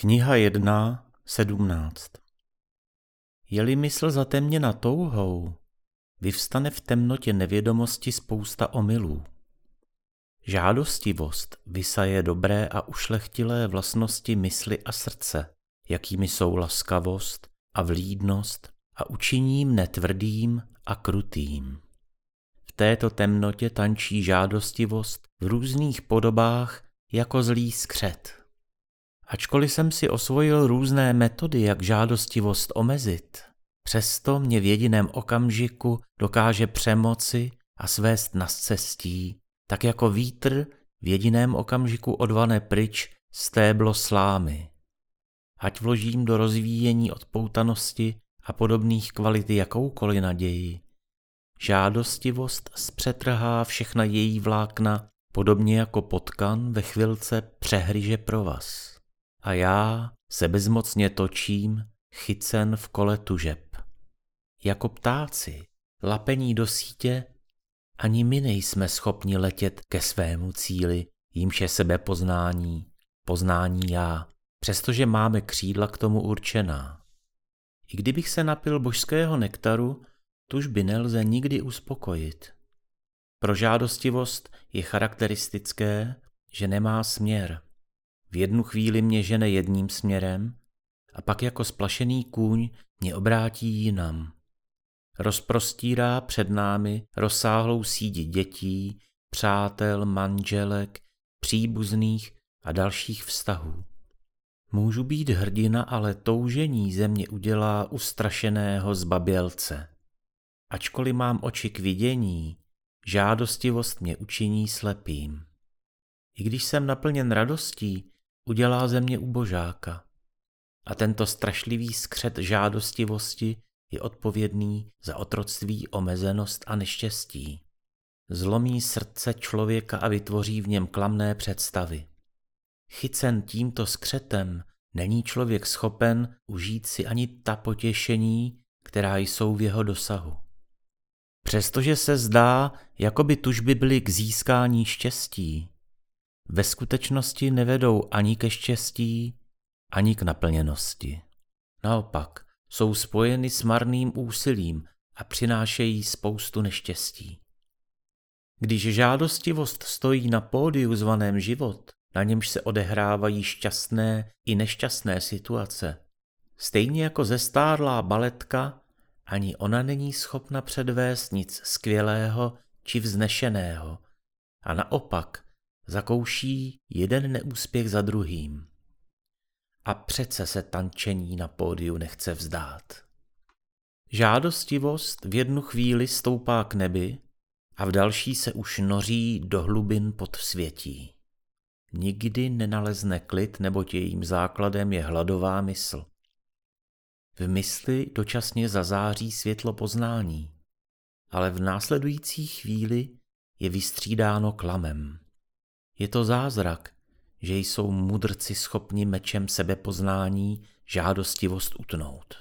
Kniha 1, 17 Je-li mysl zatemněna touhou, vyvstane v temnotě nevědomosti spousta omylů. Žádostivost vysaje dobré a ušlechtilé vlastnosti mysli a srdce, jakými jsou laskavost a vlídnost a učiní mne tvrdým a krutým. V této temnotě tančí žádostivost v různých podobách jako zlý skřet. Ačkoliv jsem si osvojil různé metody, jak žádostivost omezit, přesto mě v jediném okamžiku dokáže přemoci a svést na cestí, tak jako vítr v jediném okamžiku odvane pryč stéblo slámy. Ať vložím do rozvíjení odpoutanosti a podobných kvalit jakoukoliv naději, žádostivost zpřetrhá všechna její vlákna, podobně jako potkan ve chvilce přehryže pro vás a já se bezmocně točím, chycen v kole tužeb. Jako ptáci, lapení do sítě, ani my nejsme schopni letět ke svému cíli, jímž je sebepoznání, poznání já, přestože máme křídla k tomu určená. I kdybych se napil božského nektaru, tužby nelze nikdy uspokojit. Pro žádostivost je charakteristické, že nemá směr. V jednu chvíli mě žene jedním směrem a pak jako splašený kůň mě obrátí jinam. Rozprostírá před námi rozsáhlou síť dětí, přátel, manželek, příbuzných a dalších vztahů. Můžu být hrdina, ale toužení ze mě udělá ustrašeného zbabělce. Ačkoliv mám oči k vidění, žádostivost mě učiní slepým. I když jsem naplněn radostí, udělá ze mě ubožáka. A tento strašlivý skřet žádostivosti je odpovědný za otroctví, omezenost a neštěstí. Zlomí srdce člověka a vytvoří v něm klamné představy. Chycen tímto skřetem není člověk schopen užít si ani ta potěšení, která jsou v jeho dosahu. Přestože se zdá, jako by tužby byly k získání štěstí, ve skutečnosti nevedou ani ke štěstí, ani k naplněnosti. Naopak, jsou spojeny s marným úsilím a přinášejí spoustu neštěstí. Když žádostivost stojí na pódiu zvaném život, na němž se odehrávají šťastné i nešťastné situace, stejně jako zestárlá baletka, ani ona není schopna předvést nic skvělého či vznešeného, a naopak zakouší jeden neúspěch za druhým. A přece se tančení na pódiu nechce vzdát. Žádostivost v jednu chvíli stoupá k nebi a v další se už noří do hlubin pod světí. Nikdy nenalezne klid, neboť jejím základem je hladová mysl. V mysli dočasně zazáří světlo poznání, ale v následující chvíli je vystřídáno klamem. Je to zázrak, že jsou mudrci schopni mečem sebepoznání žádostivost utnout.